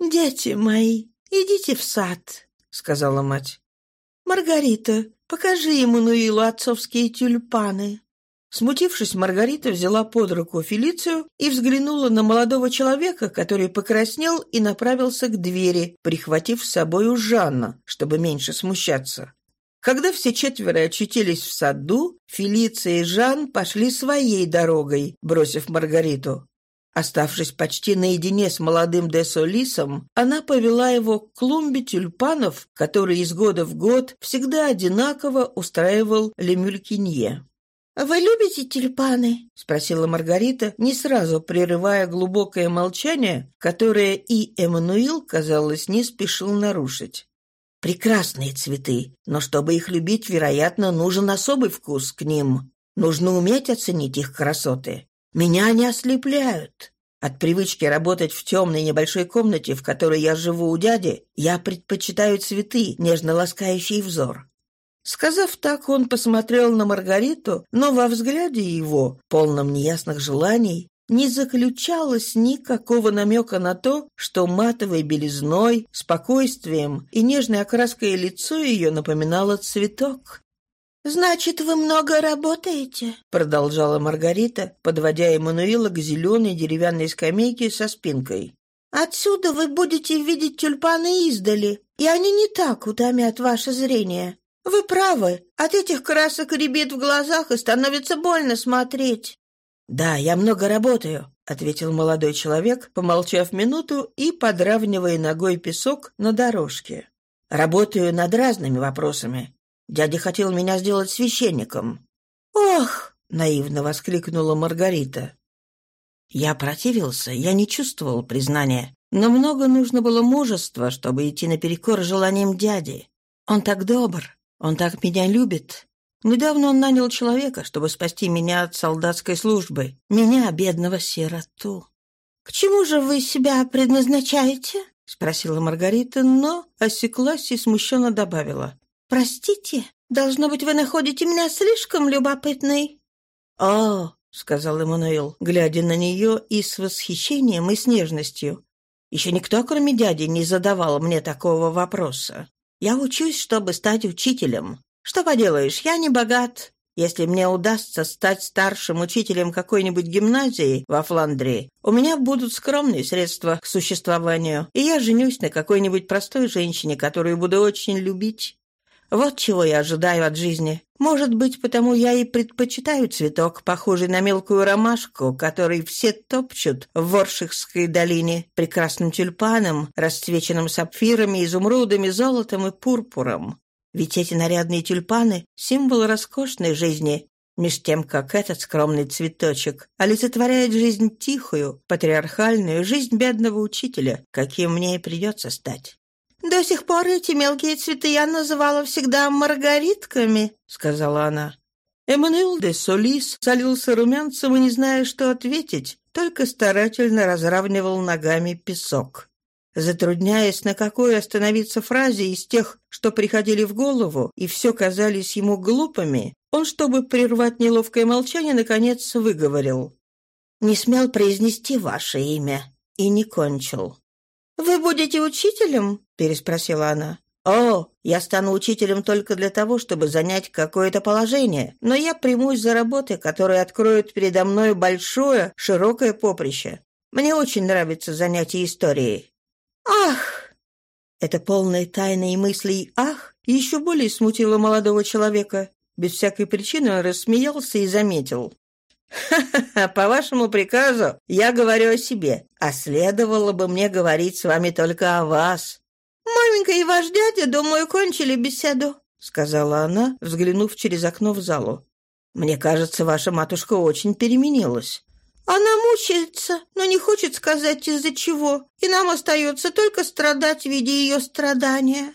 «Дети мои, идите в сад», — сказала мать. «Маргарита, покажи ему Эммануилу отцовские тюльпаны». Смутившись, Маргарита взяла под руку Фелицию и взглянула на молодого человека, который покраснел и направился к двери, прихватив с собою Жанна, чтобы меньше смущаться. Когда все четверо очутились в саду, Фелиция и Жан пошли своей дорогой, бросив Маргариту. Оставшись почти наедине с молодым де Солисом, она повела его к клумбе тюльпанов, который из года в год всегда одинаково устраивал Лемюлькинье. «Вы любите тюльпаны?» — спросила Маргарита, не сразу прерывая глубокое молчание, которое и Эммануил, казалось, не спешил нарушить. «Прекрасные цветы, но чтобы их любить, вероятно, нужен особый вкус к ним. Нужно уметь оценить их красоты. Меня они ослепляют. От привычки работать в темной небольшой комнате, в которой я живу у дяди, я предпочитаю цветы, нежно ласкающий взор. Сказав так, он посмотрел на Маргариту, но во взгляде его, полном неясных желаний, не заключалось никакого намека на то, что матовой белизной, спокойствием и нежной окраской лицо ее напоминало цветок. «Значит, вы много работаете?» — продолжала Маргарита, подводя Эммануила к зеленой деревянной скамейке со спинкой. «Отсюда вы будете видеть тюльпаны издали, и они не так утомят ваше зрение. Вы правы, от этих красок ребит в глазах и становится больно смотреть». «Да, я много работаю», — ответил молодой человек, помолчав минуту и подравнивая ногой песок на дорожке. «Работаю над разными вопросами. Дядя хотел меня сделать священником. Ох! наивно воскликнула Маргарита. Я противился, я не чувствовал признания, но много нужно было мужества, чтобы идти наперекор желаниям дяди. Он так добр, он так меня любит. Недавно он нанял человека, чтобы спасти меня от солдатской службы, меня, бедного сироту. «К чему же вы себя предназначаете?» — спросила Маргарита, но осеклась и смущенно добавила простите должно быть вы находите меня слишком любопытной. О, сказал эммануил глядя на нее и с восхищением и с нежностью. Еще никто кроме дяди не задавал мне такого вопроса. Я учусь чтобы стать учителем. Что поделаешь я не богат. Если мне удастся стать старшим учителем какой-нибудь гимназии во Фландрии, у меня будут скромные средства к существованию, и я женюсь на какой-нибудь простой женщине, которую буду очень любить. Вот чего я ожидаю от жизни. Может быть, потому я и предпочитаю цветок, похожий на мелкую ромашку, который все топчут в Воршихской долине, прекрасным тюльпаном, расцвеченным сапфирами, изумрудами, золотом и пурпуром. Ведь эти нарядные тюльпаны — символ роскошной жизни, меж тем, как этот скромный цветочек олицетворяет жизнь тихую, патриархальную, жизнь бедного учителя, каким мне и придется стать. «До сих пор эти мелкие цветы я называла всегда маргаритками», — сказала она. Эммануэл де Солис залился румянцем и, не зная, что ответить, только старательно разравнивал ногами песок. Затрудняясь, на какой остановиться фразе из тех, что приходили в голову и все казались ему глупыми, он, чтобы прервать неловкое молчание, наконец выговорил. «Не смел произнести ваше имя» и не кончил. «Вы будете учителем?» – переспросила она. «О, я стану учителем только для того, чтобы занять какое-то положение, но я примусь за работы, которые откроют передо мной большое, широкое поприще. Мне очень нравится занятие историей». «Ах!» Это полное тайны и мыслей «ах» еще более смутило молодого человека. Без всякой причины он рассмеялся и заметил. По вашему приказу я говорю о себе, а следовало бы мне говорить с вами только о вас». «Маменька и ваш дядя, думаю, кончили беседу», — сказала она, взглянув через окно в залу. «Мне кажется, ваша матушка очень переменилась». «Она мучается, но не хочет сказать, из-за чего, и нам остается только страдать в виде ее страдания».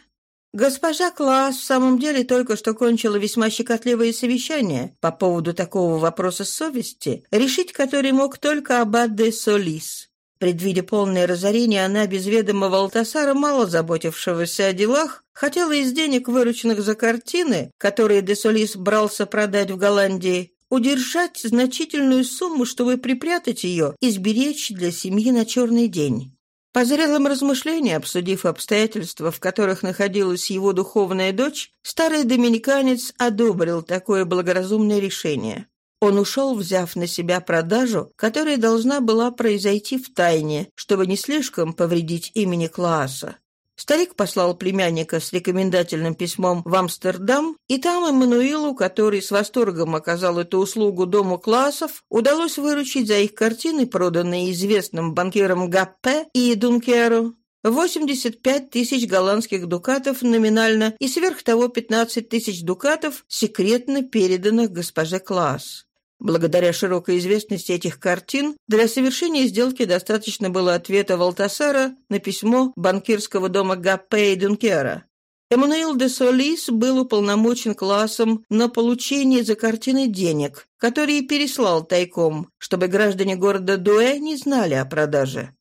Госпожа Класс в самом деле только что кончила весьма щекотливое совещание по поводу такого вопроса совести, решить который мог только Абаде Солис. Предвидя полное разорение, она без ведома Валтасара, мало заботившегося о делах, хотела из денег, вырученных за картины, которые де Солис брался продать в Голландии, удержать значительную сумму, чтобы припрятать ее и сберечь для семьи на черный день. Позрела размышление, обсудив обстоятельства, в которых находилась его духовная дочь, старый доминиканец одобрил такое благоразумное решение. Он ушел, взяв на себя продажу, которая должна была произойти в тайне, чтобы не слишком повредить имени Класса. Старик послал племянника с рекомендательным письмом в Амстердам, и там Эммануилу, который с восторгом оказал эту услугу Дому классов, удалось выручить за их картины, проданные известным банкирам Гаппе и Дункеру, 85 тысяч голландских дукатов номинально и сверх того 15 тысяч дукатов, секретно переданных госпоже Класс. Благодаря широкой известности этих картин, для совершения сделки достаточно было ответа Валтасара на письмо банкирского дома Гаппе и Дюнкера. Эммануил де Солис был уполномочен классом на получение за картины денег, которые переслал тайком, чтобы граждане города Дуэ не знали о продаже.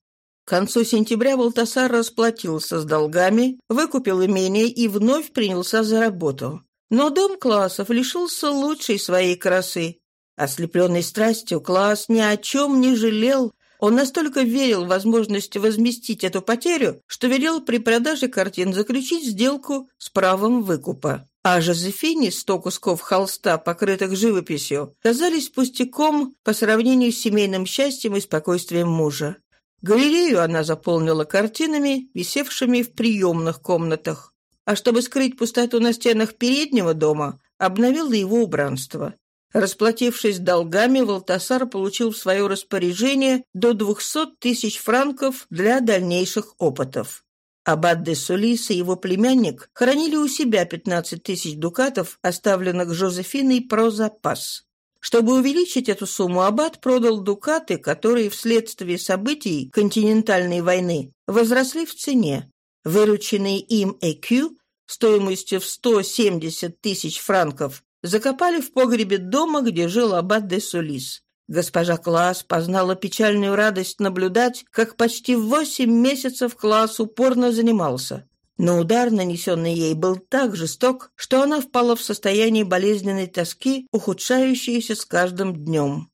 К концу сентября Валтасар расплатился с долгами, выкупил имение и вновь принялся за работу. Но дом классов лишился лучшей своей красы, Ослепленный страстью, Класс ни о чем не жалел. Он настолько верил в возможность возместить эту потерю, что велел при продаже картин заключить сделку с правом выкупа. А Жозефине сто кусков холста, покрытых живописью, казались пустяком по сравнению с семейным счастьем и спокойствием мужа. Галерею она заполнила картинами, висевшими в приемных комнатах. А чтобы скрыть пустоту на стенах переднего дома, обновила его убранство. Расплатившись долгами, Валтасар получил в свое распоряжение до 200 тысяч франков для дальнейших опытов. Аббат де Сулис и его племянник хранили у себя 15 тысяч дукатов, оставленных Жозефиной про запас. Чтобы увеличить эту сумму, Аббат продал дукаты, которые вследствие событий континентальной войны возросли в цене. вырученные им ЭКЮ стоимостью в 170 тысяч франков закопали в погребе дома, где жил аббат де Сулис. Госпожа Класс познала печальную радость наблюдать, как почти восемь месяцев Класс упорно занимался. Но удар, нанесенный ей, был так жесток, что она впала в состояние болезненной тоски, ухудшающейся с каждым днем.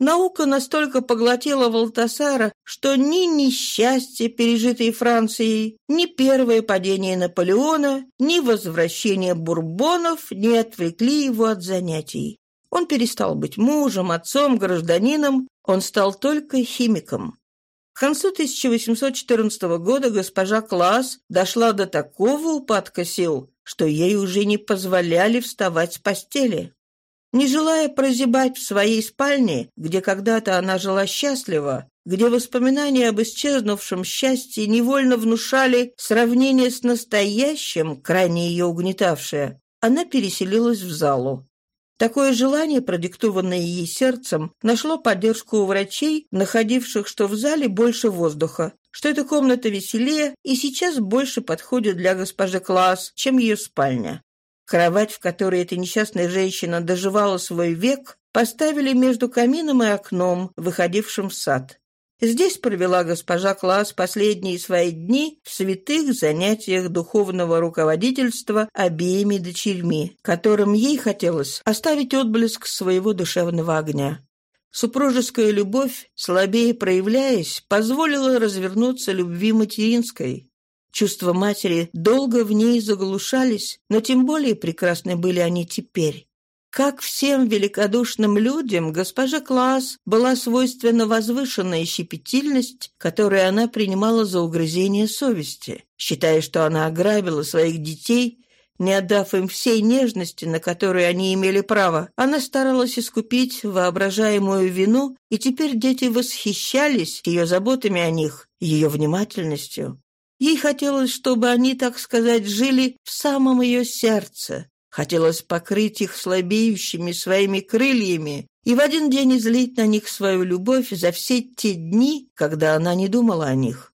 Наука настолько поглотила Валтасара, что ни несчастье, пережитое Францией, ни первое падение Наполеона, ни возвращение Бурбонов не отвлекли его от занятий. Он перестал быть мужем, отцом, гражданином, он стал только химиком. К концу 1814 года госпожа Класс дошла до такого упадка сил, что ей уже не позволяли вставать с постели не желая прозябать в своей спальне, где когда-то она жила счастливо, где воспоминания об исчезнувшем счастье невольно внушали сравнение с настоящим, крайне ее угнетавшее, она переселилась в залу. Такое желание, продиктованное ей сердцем, нашло поддержку у врачей, находивших, что в зале больше воздуха, что эта комната веселее и сейчас больше подходит для госпожи Класс, чем ее спальня. Кровать, в которой эта несчастная женщина доживала свой век, поставили между камином и окном, выходившим в сад. Здесь провела госпожа Класс последние свои дни в святых занятиях духовного руководительства обеими дочерьми, которым ей хотелось оставить отблеск своего душевного огня. Супружеская любовь, слабее проявляясь, позволила развернуться любви материнской. Чувства матери долго в ней заглушались, но тем более прекрасны были они теперь. Как всем великодушным людям, госпожа Класс была свойственна возвышенная щепетильность, которую она принимала за угрызение совести, считая, что она ограбила своих детей, не отдав им всей нежности, на которую они имели право. Она старалась искупить воображаемую вину, и теперь дети восхищались ее заботами о них, ее внимательностью. Ей хотелось, чтобы они, так сказать, жили в самом ее сердце. Хотелось покрыть их слабеющими своими крыльями и в один день излить на них свою любовь за все те дни, когда она не думала о них.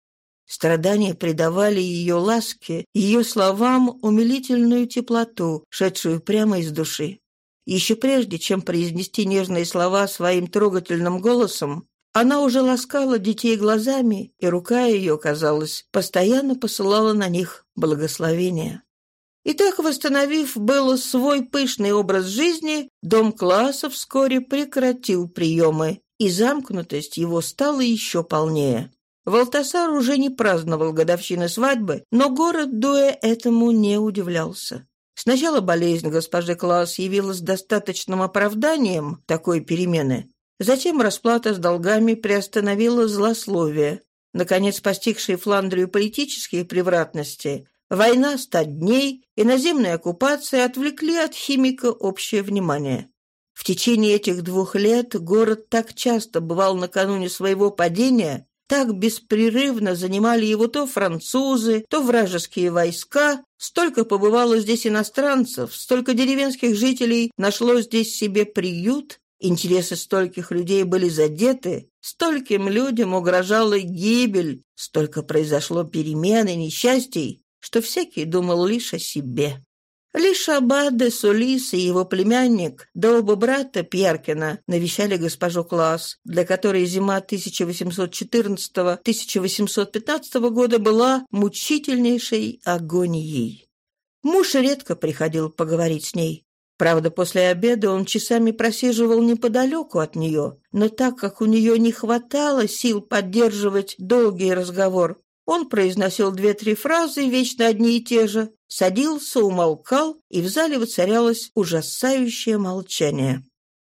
Страдания придавали ее ласке, ее словам умилительную теплоту, шедшую прямо из души. Еще прежде, чем произнести нежные слова своим трогательным голосом, она уже ласкала детей глазами, и рука ее, казалось, постоянно посылала на них благословение. И так, восстановив было свой пышный образ жизни, дом класса вскоре прекратил приемы, и замкнутость его стала еще полнее. Валтасар уже не праздновал годовщины свадьбы, но город Дуэ этому не удивлялся. Сначала болезнь госпожи Класс явилась достаточным оправданием такой перемены, Затем расплата с долгами приостановила злословие. Наконец, постигшие Фландрию политические превратности, война ста дней и наземная оккупация отвлекли от химика общее внимание. В течение этих двух лет город так часто бывал накануне своего падения, так беспрерывно занимали его то французы, то вражеские войска, столько побывало здесь иностранцев, столько деревенских жителей нашло здесь себе приют, Интересы стольких людей были задеты, стольким людям угрожала гибель, столько произошло перемен и несчастий, что всякий думал лишь о себе. Лишь Абаде Сулис и его племянник, да оба брата Пьяркина, навещали госпожу Класс, для которой зима 1814-1815 года была мучительнейшей агонией. Муж редко приходил поговорить с ней. Правда, после обеда он часами просиживал неподалеку от нее, но так как у нее не хватало сил поддерживать долгий разговор, он произносил две-три фразы, вечно одни и те же, садился, умолкал, и в зале воцарялось ужасающее молчание.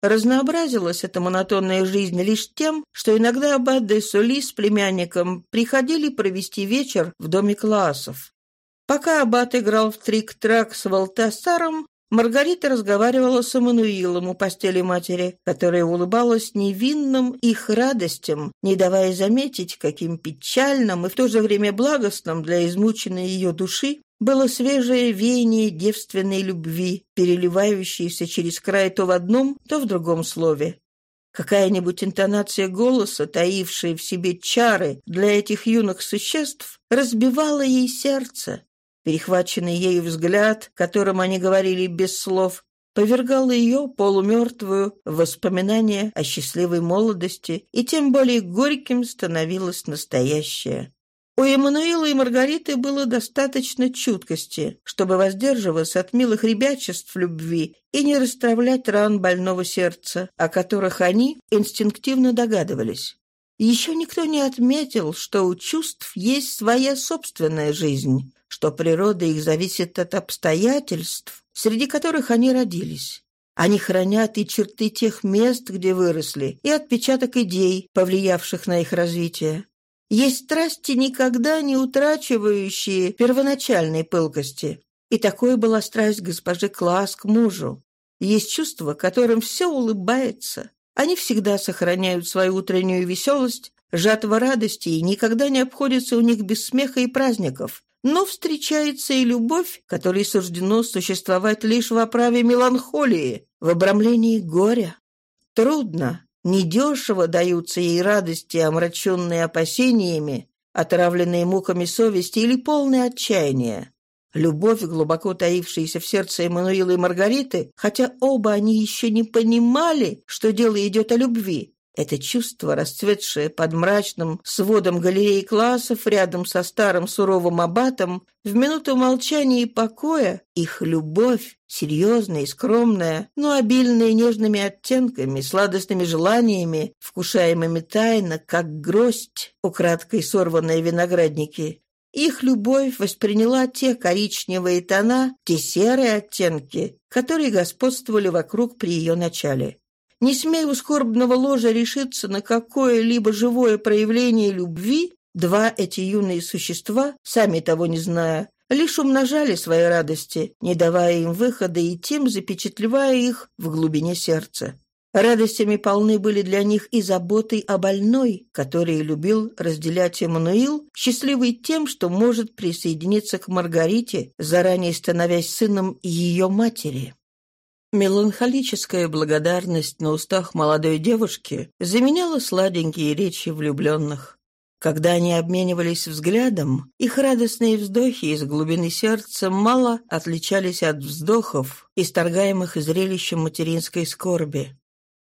Разнообразилась эта монотонная жизнь лишь тем, что иногда Аббат Сули с племянником приходили провести вечер в доме классов. Пока Аббат играл в трик-трак с Валтасаром, Маргарита разговаривала с Эммануилом у постели матери, которая улыбалась невинным их радостям, не давая заметить, каким печальным и в то же время благостным для измученной ее души было свежее веяние девственной любви, переливающееся через край то в одном, то в другом слове. Какая-нибудь интонация голоса, таившая в себе чары для этих юных существ, разбивала ей сердце, перехваченный ею взгляд, которым они говорили без слов, повергал ее, полумертвую, в воспоминания о счастливой молодости, и тем более горьким становилось настоящее. У Эммануила и Маргариты было достаточно чуткости, чтобы воздерживаться от милых ребячеств любви и не расставлять ран больного сердца, о которых они инстинктивно догадывались. Еще никто не отметил, что у чувств есть своя собственная жизнь, что природа их зависит от обстоятельств, среди которых они родились. Они хранят и черты тех мест, где выросли, и отпечаток идей, повлиявших на их развитие. Есть страсти, никогда не утрачивающие первоначальной пылкости. И такой была страсть госпожи Класс к мужу. Есть чувства, которым все улыбается. Они всегда сохраняют свою утреннюю веселость, жатва радости и никогда не обходится у них без смеха и праздников но встречается и любовь, которой суждено существовать лишь в оправе меланхолии, в обрамлении горя. Трудно, недешево даются ей радости, омраченные опасениями, отравленные муками совести или полное отчаяние. Любовь, глубоко таившаяся в сердце Эммануила и Маргариты, хотя оба они еще не понимали, что дело идет о любви, это чувство расцветшее под мрачным сводом галереи классов рядом со старым суровым аббатом, в минуту молчания и покоя их любовь, серьезная и скромная, но обильная нежными оттенками, сладостными желаниями, вкушаемыми тайно, как гроздь, украдкой сорванные виноградники, их любовь восприняла те коричневые тона, те серые оттенки, которые господствовали вокруг при ее начале не смей у скорбного ложа решиться на какое-либо живое проявление любви, два эти юные существа, сами того не зная, лишь умножали свои радости, не давая им выхода и тем запечатлевая их в глубине сердца. Радостями полны были для них и заботой о больной, которые любил разделять Эммануил, счастливый тем, что может присоединиться к Маргарите, заранее становясь сыном ее матери. Меланхолическая благодарность на устах молодой девушки заменяла сладенькие речи влюбленных. Когда они обменивались взглядом, их радостные вздохи из глубины сердца мало отличались от вздохов, исторгаемых зрелищем материнской скорби.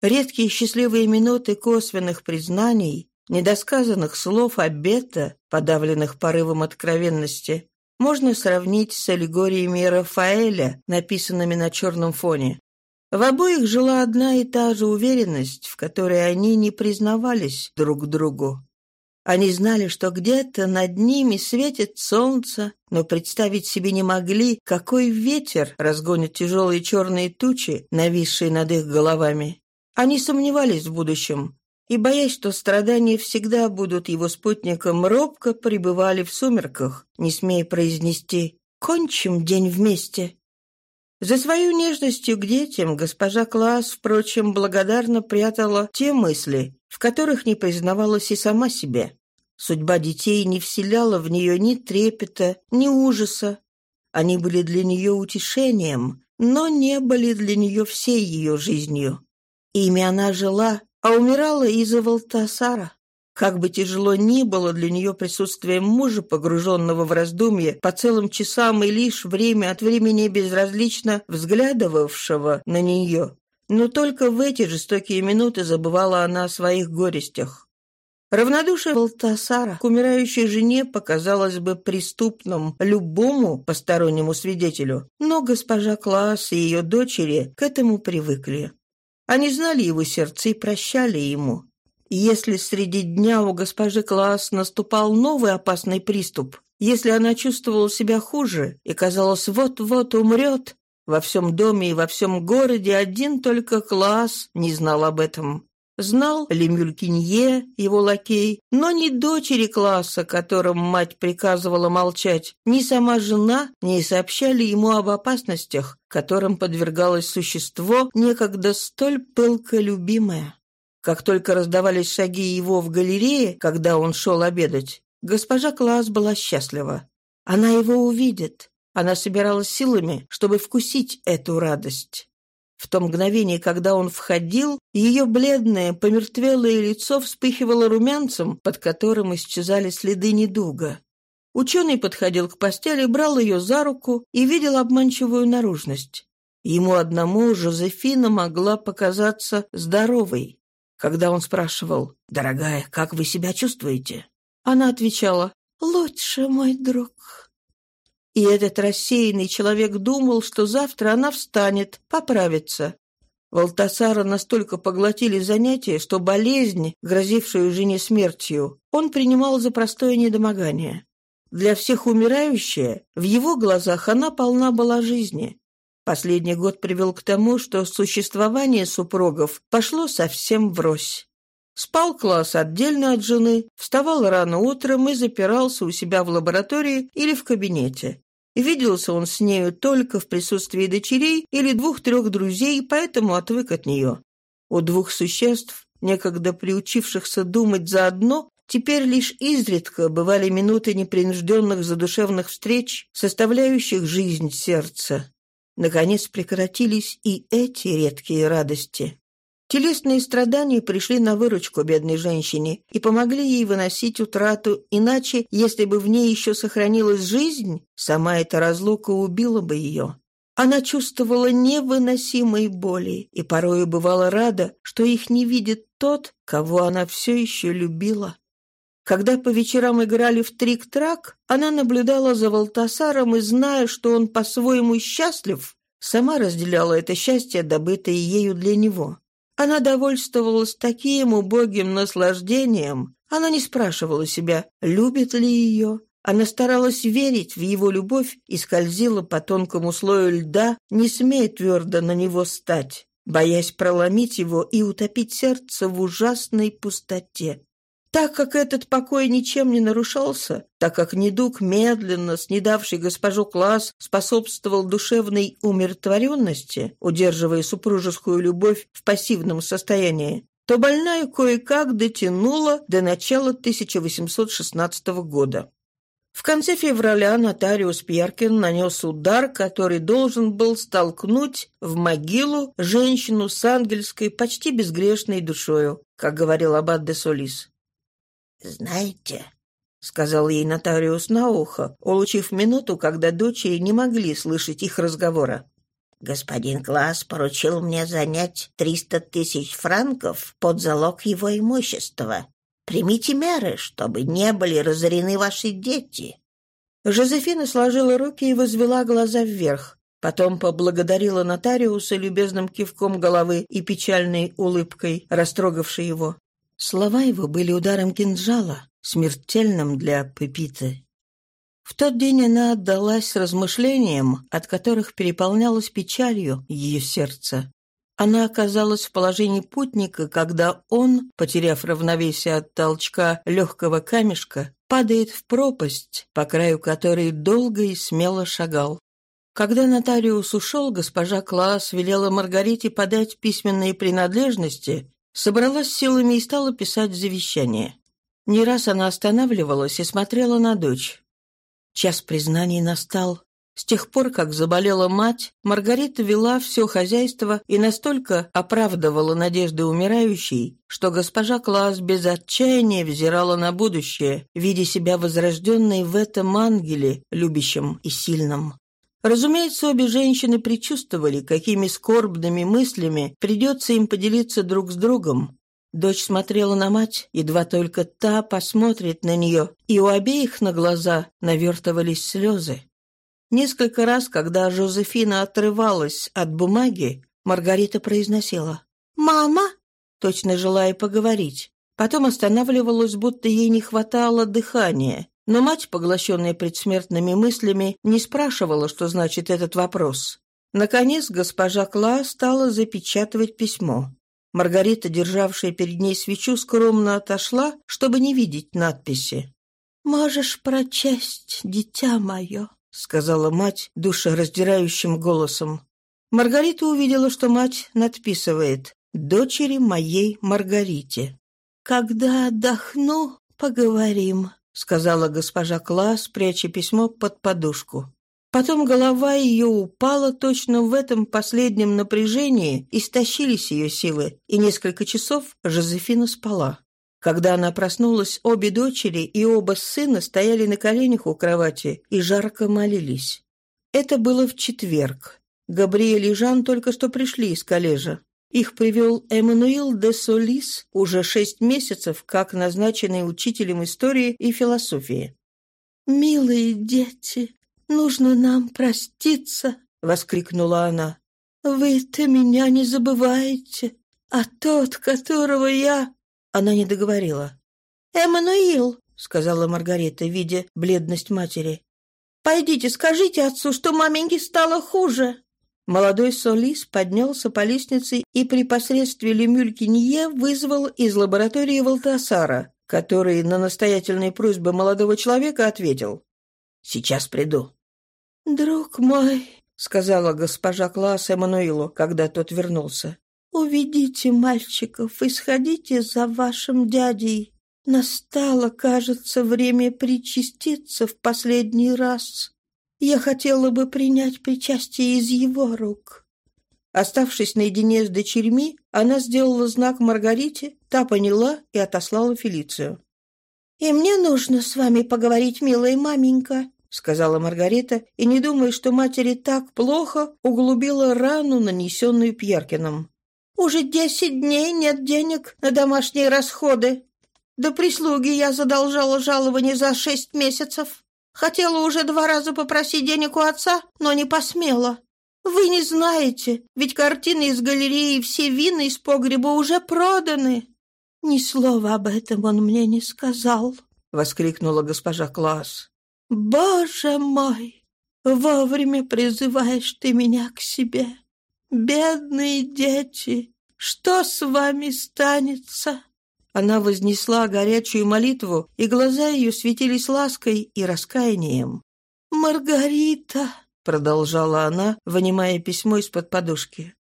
Редкие счастливые минуты косвенных признаний, недосказанных слов обета, подавленных порывом откровенности, можно сравнить с аллегориями Рафаэля, написанными на черном фоне. В обоих жила одна и та же уверенность, в которой они не признавались друг другу. Они знали, что где-то над ними светит солнце, но представить себе не могли, какой ветер разгонит тяжелые черные тучи, нависшие над их головами. Они сомневались в будущем, и боясь, что страдания всегда будут его спутником, робко пребывали в сумерках, не смея произнести «кончим день вместе». За свою нежностью к детям госпожа Класс, впрочем, благодарно прятала те мысли, в которых не признавалась и сама себе. Судьба детей не вселяла в нее ни трепета, ни ужаса. Они были для нее утешением, но не были для нее всей ее жизнью. Ими она жила, а умирала из-за Валтасара. Как бы тяжело ни было для нее присутствие мужа, погруженного в раздумье, по целым часам и лишь время от времени безразлично взглядывавшего на нее, но только в эти жестокие минуты забывала она о своих горестях. Равнодушие Валтасара к умирающей жене показалось бы преступным любому постороннему свидетелю, но госпожа Класс и ее дочери к этому привыкли. Они знали его сердце и прощали ему. Если среди дня у госпожи Класс наступал новый опасный приступ, если она чувствовала себя хуже и, казалось, вот-вот умрет, во всем доме и во всем городе один только Класс не знал об этом знал ли его лакей, но ни дочери класса, которым мать приказывала молчать, ни сама жена не сообщали ему об опасностях, которым подвергалось существо, некогда столь пылко любимое. Как только раздавались шаги его в галерее, когда он шел обедать, госпожа Класс была счастлива. Она его увидит. Она собиралась силами, чтобы вкусить эту радость. В то мгновение, когда он входил, ее бледное, помертвелое лицо вспыхивало румянцем, под которым исчезали следы недуга. Ученый подходил к постели, брал ее за руку и видел обманчивую наружность. Ему одному Жозефина могла показаться здоровой. Когда он спрашивал «Дорогая, как вы себя чувствуете?», она отвечала «Лучше, мой друг». И этот рассеянный человек думал, что завтра она встанет, поправится. Валтасара настолько поглотили занятия, что болезнь, грозившую жене смертью, он принимал за простое недомогание. Для всех умирающая, в его глазах она полна была жизни. Последний год привел к тому, что существование супругов пошло совсем врозь. Спал класс отдельно от жены, вставал рано утром и запирался у себя в лаборатории или в кабинете. Виделся он с нею только в присутствии дочерей или двух-трех друзей, поэтому отвык от нее. У двух существ, некогда приучившихся думать заодно, теперь лишь изредка бывали минуты непринужденных задушевных встреч, составляющих жизнь сердца. Наконец прекратились и эти редкие радости. Телесные страдания пришли на выручку бедной женщине и помогли ей выносить утрату, иначе, если бы в ней еще сохранилась жизнь, сама эта разлука убила бы ее. Она чувствовала невыносимые боли и порою бывала рада, что их не видит тот, кого она все еще любила. Когда по вечерам играли в трик-трак, она наблюдала за Валтасаром и, зная, что он по-своему счастлив, сама разделяла это счастье, добытое ею для него. Она довольствовалась таким убогим наслаждением. Она не спрашивала себя, любит ли ее. Она старалась верить в его любовь и скользила по тонкому слою льда, не смея твердо на него стать, боясь проломить его и утопить сердце в ужасной пустоте. Так как этот покой ничем не нарушался, так как недуг медленно, снедавший госпожу класс, способствовал душевной умиротворенности, удерживая супружескую любовь в пассивном состоянии, то больная кое-как дотянула до начала 1816 года. В конце февраля нотариус Пьяркин нанес удар, который должен был столкнуть в могилу женщину с ангельской, почти безгрешной душою, как говорил аббат де Солис. Знаете, сказал ей нотариус на ухо, улучив минуту, когда дочери не могли слышать их разговора. Господин Класс поручил мне занять триста тысяч франков под залог его имущества. Примите меры, чтобы не были разорены ваши дети. Жозефина сложила руки и возвела глаза вверх. Потом поблагодарила нотариуса любезным кивком головы и печальной улыбкой, растрогавшей его. Слова его были ударом кинжала, смертельным для Пепиты. В тот день она отдалась размышлениям, от которых переполнялось печалью ее сердце. Она оказалась в положении путника, когда он, потеряв равновесие от толчка легкого камешка, падает в пропасть, по краю которой долго и смело шагал. Когда нотариус ушел, госпожа Клаас велела Маргарите подать письменные принадлежности Собралась силами и стала писать завещание. Не раз она останавливалась и смотрела на дочь. Час признаний настал. С тех пор, как заболела мать, Маргарита вела все хозяйство и настолько оправдывала надежды умирающей, что госпожа Класс без отчаяния взирала на будущее, видя себя возрожденной в этом ангеле, любящем и сильном. Разумеется, обе женщины предчувствовали, какими скорбными мыслями придется им поделиться друг с другом. Дочь смотрела на мать, едва только та посмотрит на нее, и у обеих на глаза навертывались слезы. Несколько раз, когда Жозефина отрывалась от бумаги, Маргарита произносила «Мама!», точно желая поговорить. Потом останавливалась, будто ей не хватало дыхания, но мать, поглощенная предсмертными мыслями, не спрашивала, что значит этот вопрос. Наконец госпожа Кла стала запечатывать письмо. Маргарита, державшая перед ней свечу, скромно отошла, чтобы не видеть надписи. «Можешь прочесть, дитя мое», — сказала мать душераздирающим голосом. Маргарита увидела, что мать надписывает «Дочери моей Маргарите». «Когда отдохну, поговорим», — сказала госпожа Класс, пряча письмо под подушку. Потом голова ее упала точно в этом последнем напряжении, истощились ее силы, и несколько часов Жозефина спала. Когда она проснулась, обе дочери и оба сына стояли на коленях у кровати и жарко молились. Это было в четверг. Габриэль и Жан только что пришли из коллежа. Их привел Эммануил де Солис уже шесть месяцев, как назначенный учителем истории и философии. «Милые дети, нужно нам проститься!» — воскликнула она. «Вы-то меня не забываете, а тот, которого я...» Она не договорила. «Эммануил!» — сказала Маргарита, видя бледность матери. «Пойдите, скажите отцу, что маменьке стало хуже!» Молодой Солис поднялся по лестнице и при посредстве Лемюлькинье вызвал из лаборатории Валтасара, который на настоятельные просьбы молодого человека ответил. «Сейчас приду». «Друг мой», — сказала госпожа Класс Эммануилу, когда тот вернулся, — «уведите мальчиков и сходите за вашим дядей. Настало, кажется, время причаститься в последний раз. Я хотела бы принять причастие из его рук». Оставшись наедине с дочерьми, она сделала знак Маргарите, та поняла и отослала Фелицию. «И мне нужно с вами поговорить, милая маменька», — сказала Маргарита, и, не думая, что матери так плохо, углубила рану, нанесенную Пьеркиным. «Уже десять дней нет денег на домашние расходы. До прислуги я задолжала жалование за шесть месяцев. Хотела уже два раза попросить денег у отца, но не посмела. Вы не знаете, ведь картины из галереи и все вина из погреба уже проданы. Ни слова об этом он мне не сказал, — воскликнула госпожа Класс. Боже мой, вовремя призываешь ты меня к себе. Бедные дети, что с вами станется? Она вознесла горячую молитву, и глаза ее светились лаской и раскаянием. «Маргарита!» — продолжала она, вынимая письмо из-под подушки.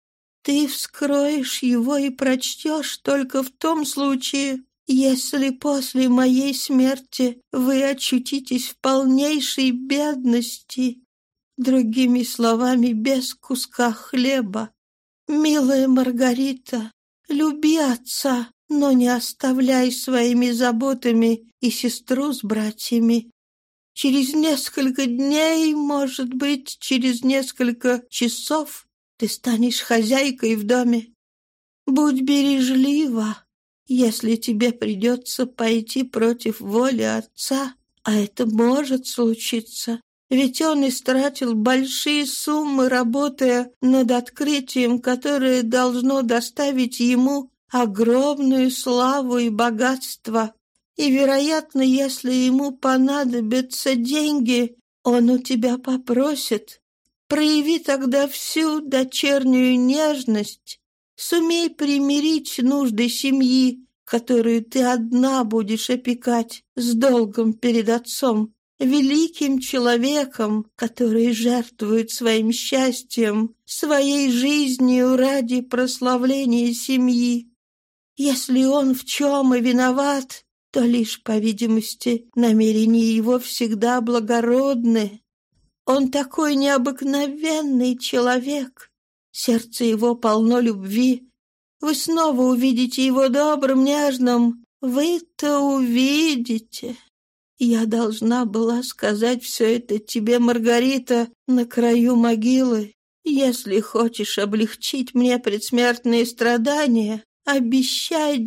«Ты вскроешь его и прочтешь только в том случае, если после моей смерти вы очутитесь в полнейшей бедности, другими словами, без куска хлеба. Милая Маргарита, люби отца, но не оставляй своими заботами и сестру с братьями. Через несколько дней, может быть, через несколько часов ты станешь хозяйкой в доме. Будь бережлива, если тебе придется пойти против воли отца, а это может случиться. Ведь он истратил большие суммы, работая над открытием, которое должно доставить ему огромную славу и богатство. И, вероятно, если ему понадобятся деньги, он у тебя попросит. Прояви тогда всю дочернюю нежность. Сумей примирить нужды семьи, которую ты одна будешь опекать с долгом перед отцом, великим человеком, который жертвует своим счастьем, своей жизнью ради прославления семьи. Если он в чем и виноват, то лишь, по видимости, намерения его всегда благородны. Он такой необыкновенный человек. Сердце его полно любви. Вы снова увидите его добрым, нежным. Вы-то увидите. Я должна была сказать все это тебе, Маргарита, на краю могилы. Если хочешь облегчить мне предсмертные страдания, обещай,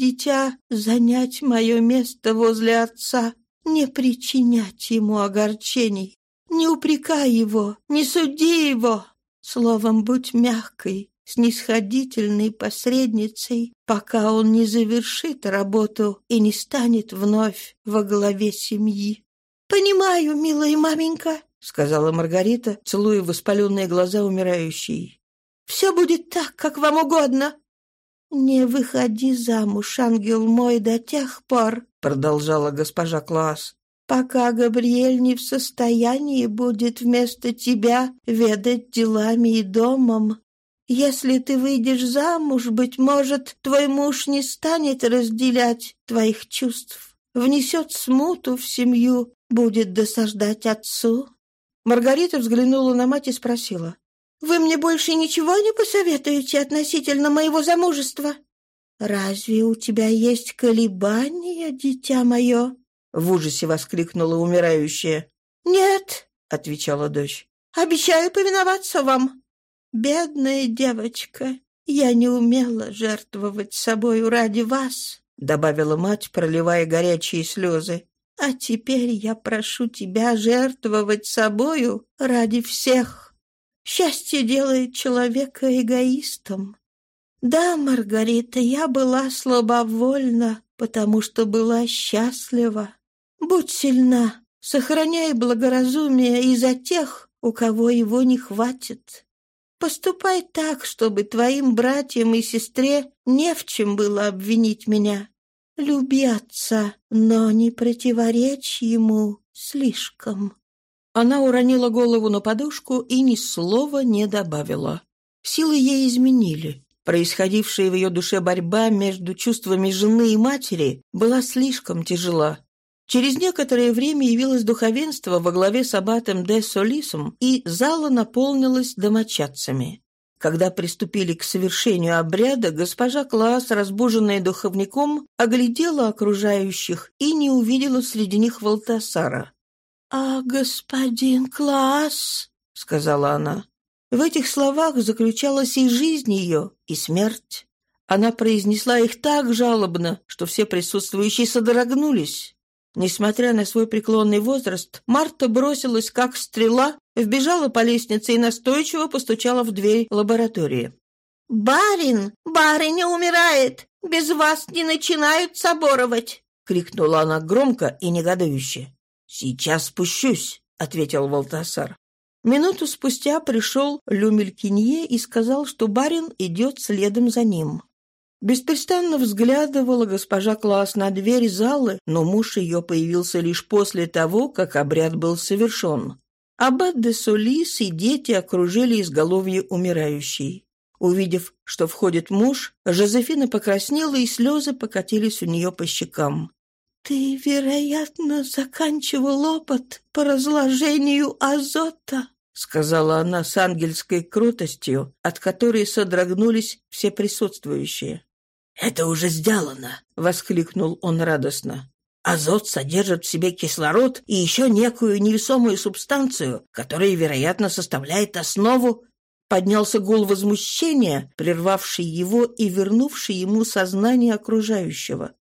занять мое место возле отца, не причинять ему огорчений. Не упрекай его, не суди его. Словом, будь мягкой, снисходительной посредницей, пока он не завершит работу и не станет вновь во главе семьи. «Понимаю, милая маменька», — сказала Маргарита, целуя воспаленные глаза умирающей. «Все будет так, как вам угодно. «Не выходи замуж, ангел мой, до тех пор», — продолжала госпожа Класс, «пока Габриэль не в состоянии будет вместо тебя ведать делами и домом. Если ты выйдешь замуж, быть может, твой муж не станет разделять твоих чувств, внесет смуту в семью, будет досаждать отцу». Маргарита взглянула на мать и спросила, вы мне больше ничего не посоветуете относительно моего замужества? Разве у тебя есть колебания, дитя мое? В ужасе воскликнула умирающая. Нет, отвечала дочь. Обещаю повиноваться вам. Бедная девочка, я не умела жертвовать собою ради вас, добавила мать, проливая горячие слезы. А теперь я прошу тебя жертвовать собою ради всех. Счастье делает человека эгоистом. Да, Маргарита, я была слабовольна, потому что была счастлива. Будь сильна, сохраняй благоразумие и за тех, у кого его не хватит. Поступай так, чтобы твоим братьям и сестре не в чем было обвинить меня. Люби отца, но не противоречь ему слишком. Она уронила голову на подушку и ни слова не добавила. Силы ей изменили. Происходившая в ее душе борьба между чувствами жены и матери была слишком тяжела. Через некоторое время явилось духовенство во главе с аббатом де Солисом, и зала наполнилась домочадцами. Когда приступили к совершению обряда, госпожа Класс, разбуженная духовником, оглядела окружающих и не увидела среди них Валтасара. «А господин класс», — сказала она. В этих словах заключалась и жизнь ее, и смерть. Она произнесла их так жалобно, что все присутствующие содрогнулись. Несмотря на свой преклонный возраст, Марта бросилась как стрела, вбежала по лестнице и настойчиво постучала в дверь лаборатории. «Барин! Барыня умирает! Без вас не начинают соборовать!» — крикнула она громко и негодующе. «Сейчас спущусь», — ответил Волтасар. Минуту спустя пришел Люмелькинье и сказал, что барин идет следом за ним. Беспрестанно взглядывала госпожа Класс на дверь залы, но муж ее появился лишь после того, как обряд был совершен. Аббат де Солис и дети окружили изголовье умирающей. Увидев, что входит муж, Жозефина покраснела, и слезы покатились у нее по щекам. Ты, вероятно, заканчивал опыт по разложению азота, сказала она с ангельской крутостью, от которой содрогнулись все присутствующие. «Это уже сделано!» — воскликнул он радостно. «Азот содержит в себе кислород и еще некую невесомую субстанцию, которая, вероятно, составляет основу...» Поднялся гул возмущения, прервавший его и вернувший ему сознание окружающего.